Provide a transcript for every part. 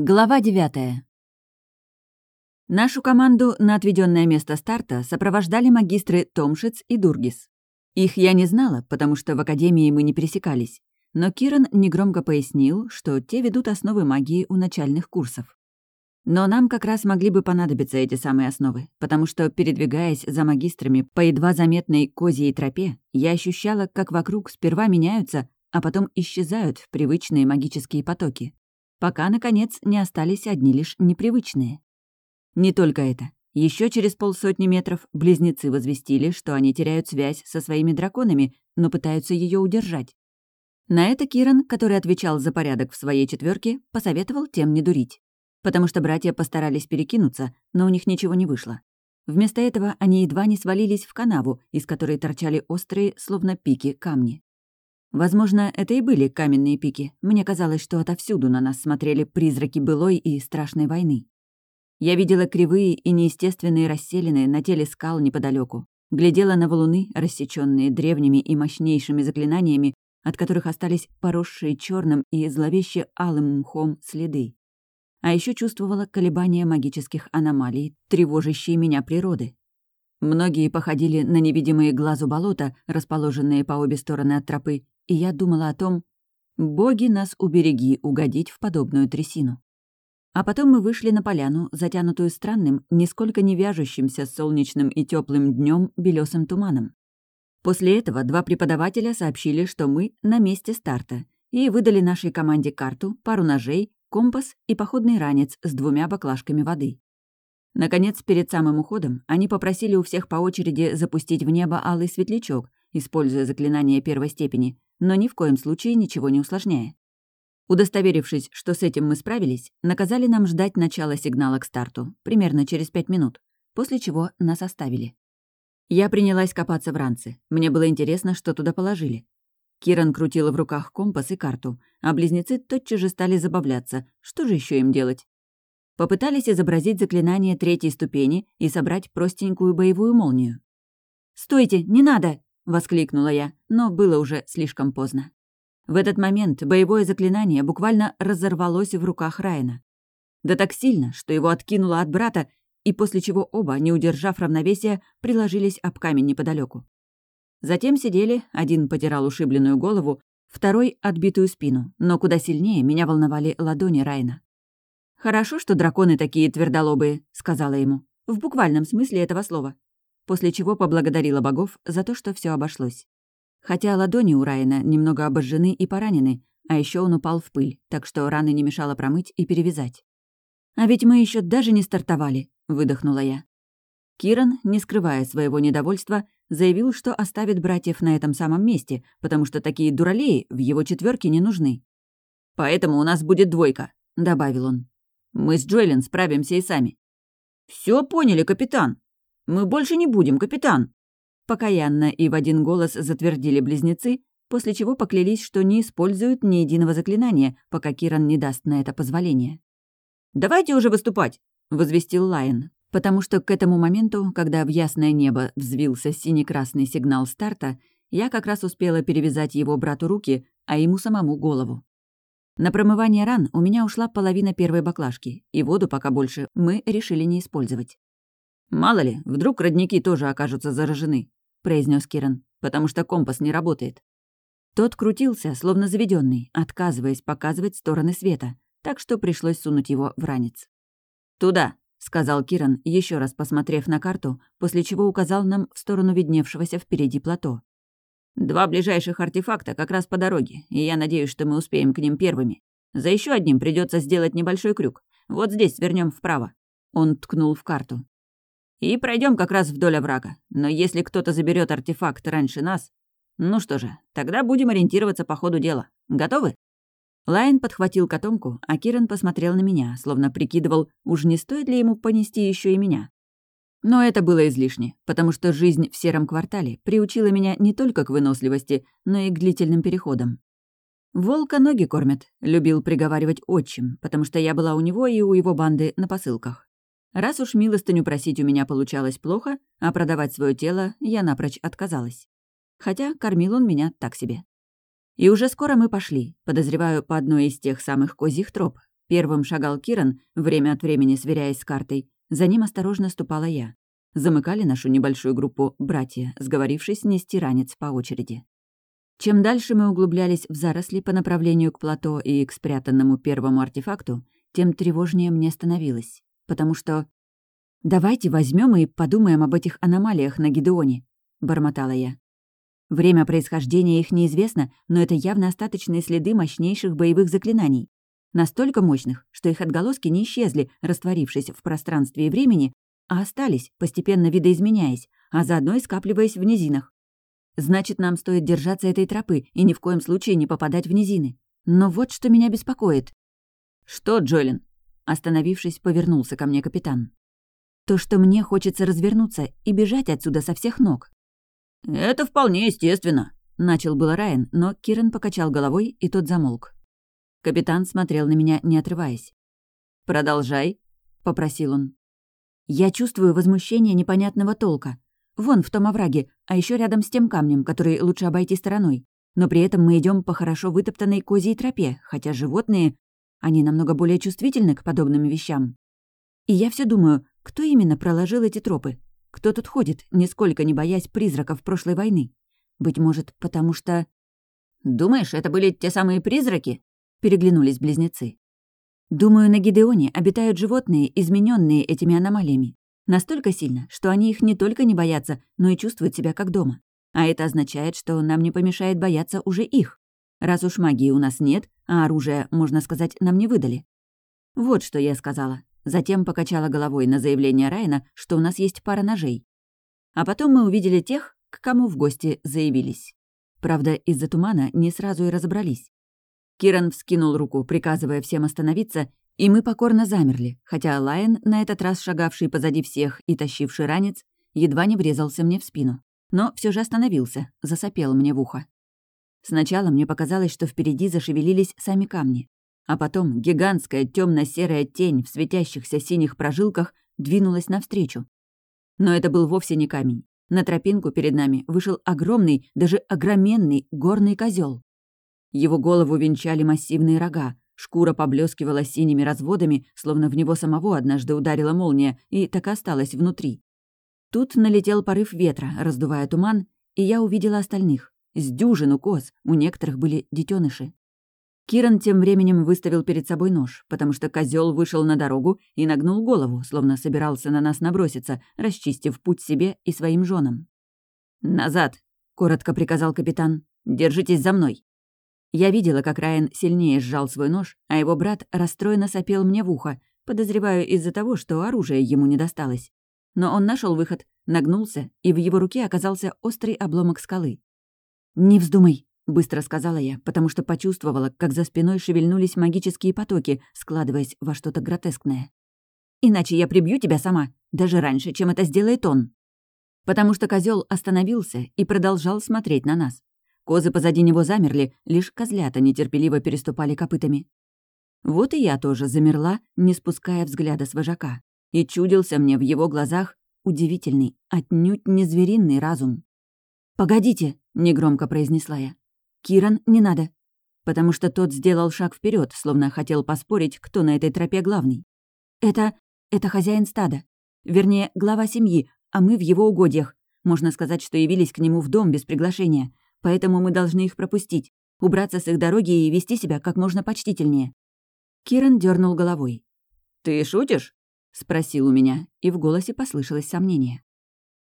Глава девятая. Нашу команду на отведенное место старта сопровождали магистры Томшиц и Дургис. Их я не знала, потому что в академии мы не пересекались, но Киран негромко пояснил, что те ведут основы магии у начальных курсов. Но нам как раз могли бы понадобиться эти самые основы, потому что, передвигаясь за магистрами по едва заметной козьей тропе, я ощущала, как вокруг сперва меняются, а потом исчезают привычные магические потоки пока, наконец, не остались одни лишь непривычные. Не только это. Еще через полсотни метров близнецы возвестили, что они теряют связь со своими драконами, но пытаются ее удержать. На это Киран, который отвечал за порядок в своей четверке, посоветовал тем не дурить. Потому что братья постарались перекинуться, но у них ничего не вышло. Вместо этого они едва не свалились в канаву, из которой торчали острые, словно пики, камни. Возможно, это и были каменные пики. Мне казалось, что отовсюду на нас смотрели призраки былой и страшной войны. Я видела кривые и неестественные расселины на теле скал неподалеку, глядела на валуны, рассеченные древними и мощнейшими заклинаниями, от которых остались поросшие черным и зловеще алым мхом следы. А еще чувствовала колебания магических аномалий, тревожащие меня природы. Многие походили на невидимые глазу болота, расположенные по обе стороны от тропы, и я думала о том, боги нас убереги угодить в подобную трясину. А потом мы вышли на поляну, затянутую странным, нисколько не вяжущимся с солнечным и теплым днем белесым туманом. После этого два преподавателя сообщили, что мы на месте старта, и выдали нашей команде карту, пару ножей, компас и походный ранец с двумя баклажками воды. Наконец, перед самым уходом, они попросили у всех по очереди запустить в небо алый светлячок, используя заклинание первой степени, но ни в коем случае ничего не усложняя. Удостоверившись, что с этим мы справились, наказали нам ждать начала сигнала к старту, примерно через пять минут, после чего нас оставили. Я принялась копаться в ранце. Мне было интересно, что туда положили. Киран крутила в руках компас и карту, а близнецы тотчас же стали забавляться. Что же еще им делать? Попытались изобразить заклинание третьей ступени и собрать простенькую боевую молнию. «Стойте, не надо!» Воскликнула я, но было уже слишком поздно. В этот момент боевое заклинание буквально разорвалось в руках Райана. Да так сильно, что его откинуло от брата, и после чего оба, не удержав равновесия, приложились об камень неподалеку. Затем сидели, один потирал ушибленную голову, второй — отбитую спину, но куда сильнее меня волновали ладони Райна. «Хорошо, что драконы такие твердолобые», — сказала ему. В буквальном смысле этого слова после чего поблагодарила богов за то, что все обошлось. Хотя ладони у Райана немного обожжены и поранены, а еще он упал в пыль, так что раны не мешало промыть и перевязать. «А ведь мы еще даже не стартовали», — выдохнула я. Киран, не скрывая своего недовольства, заявил, что оставит братьев на этом самом месте, потому что такие дуралеи в его четверке не нужны. «Поэтому у нас будет двойка», — добавил он. «Мы с Джоэлин справимся и сами». Все поняли, капитан», мы больше не будем, капитан!» Покаянно и в один голос затвердили близнецы, после чего поклялись, что не используют ни единого заклинания, пока Киран не даст на это позволение. «Давайте уже выступать!» — возвестил Лайон, потому что к этому моменту, когда в ясное небо взвился синий-красный сигнал старта, я как раз успела перевязать его брату руки, а ему самому голову. На промывание ран у меня ушла половина первой баклажки, и воду пока больше мы решили не использовать. «Мало ли, вдруг родники тоже окажутся заражены», — произнес Киран, «потому что компас не работает». Тот крутился, словно заведенный, отказываясь показывать стороны света, так что пришлось сунуть его в ранец. «Туда», — сказал Киран, еще раз посмотрев на карту, после чего указал нам в сторону видневшегося впереди плато. «Два ближайших артефакта как раз по дороге, и я надеюсь, что мы успеем к ним первыми. За еще одним придется сделать небольшой крюк. Вот здесь свернем вправо». Он ткнул в карту. И пройдем как раз вдоль оврага. Но если кто-то заберет артефакт раньше нас... Ну что же, тогда будем ориентироваться по ходу дела. Готовы?» Лайн подхватил котомку, а Киран посмотрел на меня, словно прикидывал, уж не стоит ли ему понести еще и меня. Но это было излишне, потому что жизнь в сером квартале приучила меня не только к выносливости, но и к длительным переходам. «Волка ноги кормят», — любил приговаривать отчим, потому что я была у него и у его банды на посылках. Раз уж милостыню просить у меня получалось плохо, а продавать свое тело я напрочь отказалась. Хотя кормил он меня так себе. И уже скоро мы пошли, подозреваю, по одной из тех самых козьих троп. Первым шагал Киран, время от времени сверяясь с картой. За ним осторожно ступала я. Замыкали нашу небольшую группу братья, сговорившись нести ранец по очереди. Чем дальше мы углублялись в заросли по направлению к плато и к спрятанному первому артефакту, тем тревожнее мне становилось, потому что... «Давайте возьмем и подумаем об этих аномалиях на Гидеоне», — бормотала я. Время происхождения их неизвестно, но это явно остаточные следы мощнейших боевых заклинаний. Настолько мощных, что их отголоски не исчезли, растворившись в пространстве и времени, а остались, постепенно видоизменяясь, а заодно и скапливаясь в низинах. Значит, нам стоит держаться этой тропы и ни в коем случае не попадать в низины. Но вот что меня беспокоит. «Что, Джолин?» Остановившись, повернулся ко мне капитан. «То, что мне хочется развернуться и бежать отсюда со всех ног». «Это вполне естественно», — начал было Райан, но Киран покачал головой, и тот замолк. Капитан смотрел на меня, не отрываясь. «Продолжай», — попросил он. «Я чувствую возмущение непонятного толка. Вон в том овраге, а еще рядом с тем камнем, который лучше обойти стороной. Но при этом мы идем по хорошо вытоптанной козьей тропе, хотя животные, они намного более чувствительны к подобным вещам. И я все думаю, кто именно проложил эти тропы? Кто тут ходит, нисколько не боясь призраков прошлой войны? Быть может, потому что... «Думаешь, это были те самые призраки?» — переглянулись близнецы. «Думаю, на Гидеоне обитают животные, измененные этими аномалиями. Настолько сильно, что они их не только не боятся, но и чувствуют себя как дома. А это означает, что нам не помешает бояться уже их. Раз уж магии у нас нет, а оружие, можно сказать, нам не выдали. Вот что я сказала. Затем покачала головой на заявление Райана, что у нас есть пара ножей. А потом мы увидели тех, к кому в гости заявились. Правда, из-за тумана не сразу и разобрались. Киран вскинул руку, приказывая всем остановиться, и мы покорно замерли, хотя Лайон, на этот раз шагавший позади всех и тащивший ранец, едва не врезался мне в спину. Но все же остановился, засопел мне в ухо. Сначала мне показалось, что впереди зашевелились сами камни. А потом гигантская темно серая тень в светящихся синих прожилках двинулась навстречу. Но это был вовсе не камень. На тропинку перед нами вышел огромный, даже огроменный горный козел. Его голову венчали массивные рога, Шкура поблескивала синими разводами, словно в него самого однажды ударила молния, и так осталась внутри. Тут налетел порыв ветра, раздувая туман, и я увидела остальных. С дюжину коз, у некоторых были детеныши. Киран тем временем выставил перед собой нож, потому что козел вышел на дорогу и нагнул голову, словно собирался на нас наброситься, расчистив путь себе и своим женам. «Назад!» — коротко приказал капитан. «Держитесь за мной!» Я видела, как Райан сильнее сжал свой нож, а его брат расстроенно сопел мне в ухо, подозреваю из-за того, что оружие ему не досталось. Но он нашел выход, нагнулся, и в его руке оказался острый обломок скалы. «Не вздумай», — быстро сказала я, потому что почувствовала, как за спиной шевельнулись магические потоки, складываясь во что-то гротескное. «Иначе я прибью тебя сама, даже раньше, чем это сделает он». Потому что козел остановился и продолжал смотреть на нас. Козы позади него замерли, лишь козлята нетерпеливо переступали копытами. Вот и я тоже замерла, не спуская взгляда с вожака. И чудился мне в его глазах удивительный, отнюдь не звериный разум. «Погодите», — негромко произнесла я. «Киран, не надо». Потому что тот сделал шаг вперед, словно хотел поспорить, кто на этой тропе главный. «Это... это хозяин стада. Вернее, глава семьи, а мы в его угодьях. Можно сказать, что явились к нему в дом без приглашения поэтому мы должны их пропустить, убраться с их дороги и вести себя как можно почтительнее». Киран дернул головой. «Ты шутишь?» — спросил у меня, и в голосе послышалось сомнение.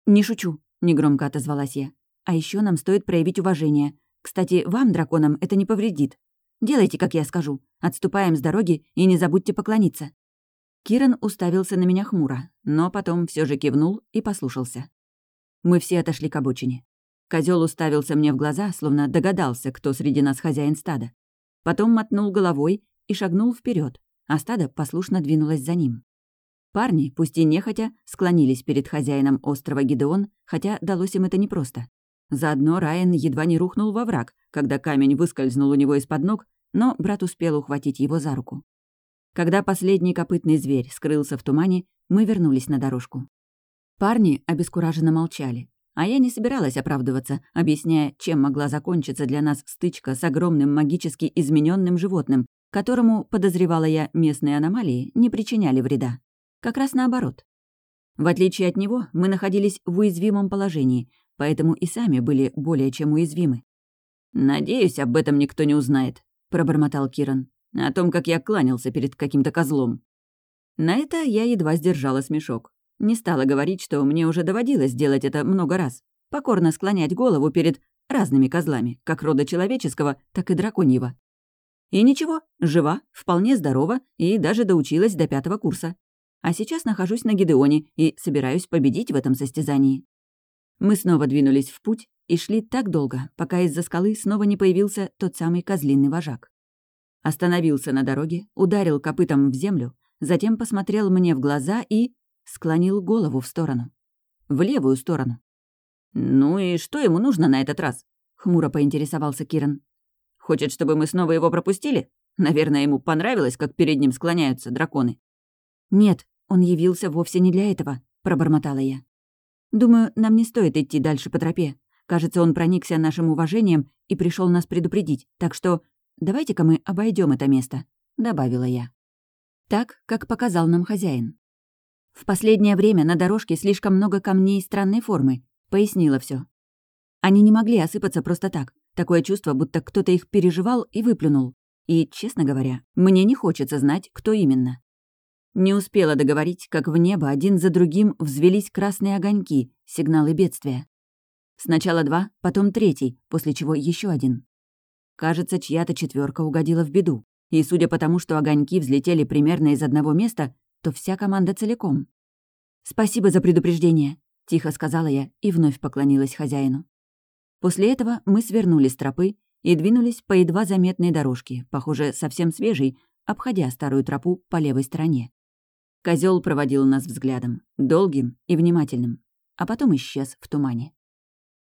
«Не шучу», — негромко отозвалась я. «А еще нам стоит проявить уважение. Кстати, вам, драконам, это не повредит. Делайте, как я скажу. Отступаем с дороги и не забудьте поклониться». Киран уставился на меня хмуро, но потом все же кивнул и послушался. Мы все отошли к обочине. Козел уставился мне в глаза, словно догадался, кто среди нас хозяин стада. Потом мотнул головой и шагнул вперед, а стадо послушно двинулось за ним. Парни, пусть и нехотя, склонились перед хозяином острова Гидеон, хотя далось им это непросто. Заодно Райан едва не рухнул во враг, когда камень выскользнул у него из-под ног, но брат успел ухватить его за руку. Когда последний копытный зверь скрылся в тумане, мы вернулись на дорожку. Парни обескураженно молчали, а я не собиралась оправдываться, объясняя, чем могла закончиться для нас стычка с огромным магически измененным животным, которому, подозревала я, местные аномалии не причиняли вреда. Как раз наоборот. В отличие от него, мы находились в уязвимом положении, поэтому и сами были более чем уязвимы. «Надеюсь, об этом никто не узнает», — пробормотал Киран. «О том, как я кланялся перед каким-то козлом». На это я едва сдержала смешок. Не стала говорить, что мне уже доводилось делать это много раз. Покорно склонять голову перед разными козлами, как рода человеческого, так и драконьего. И ничего, жива, вполне здорова и даже доучилась до пятого курса. А сейчас нахожусь на Гидеоне и собираюсь победить в этом состязании. Мы снова двинулись в путь и шли так долго, пока из-за скалы снова не появился тот самый козлиный вожак. Остановился на дороге, ударил копытом в землю, затем посмотрел мне в глаза и склонил голову в сторону. В левую сторону. «Ну и что ему нужно на этот раз?» — хмуро поинтересовался Киран. «Хочет, чтобы мы снова его пропустили? Наверное, ему понравилось, как перед ним склоняются драконы». «Нет, он явился вовсе не для этого», — пробормотала я. «Думаю, нам не стоит идти дальше по тропе. Кажется, он проникся нашим уважением и пришел нас предупредить, так что давайте-ка мы обойдем это место», — добавила я. Так, как показал нам хозяин. В последнее время на дорожке слишком много камней странной формы, пояснила все. Они не могли осыпаться просто так. Такое чувство, будто кто-то их переживал и выплюнул. И, честно говоря, мне не хочется знать, кто именно. Не успела договорить, как в небо один за другим взвелись красные огоньки, сигналы бедствия. Сначала два, потом третий, после чего еще один. Кажется, чья-то четверка угодила в беду. И судя по тому, что огоньки взлетели примерно из одного места, то вся команда целиком. «Спасибо за предупреждение», — тихо сказала я и вновь поклонилась хозяину. После этого мы свернули с тропы и двинулись по едва заметной дорожке, похоже, совсем свежей, обходя старую тропу по левой стороне. Козел проводил нас взглядом, долгим и внимательным, а потом исчез в тумане.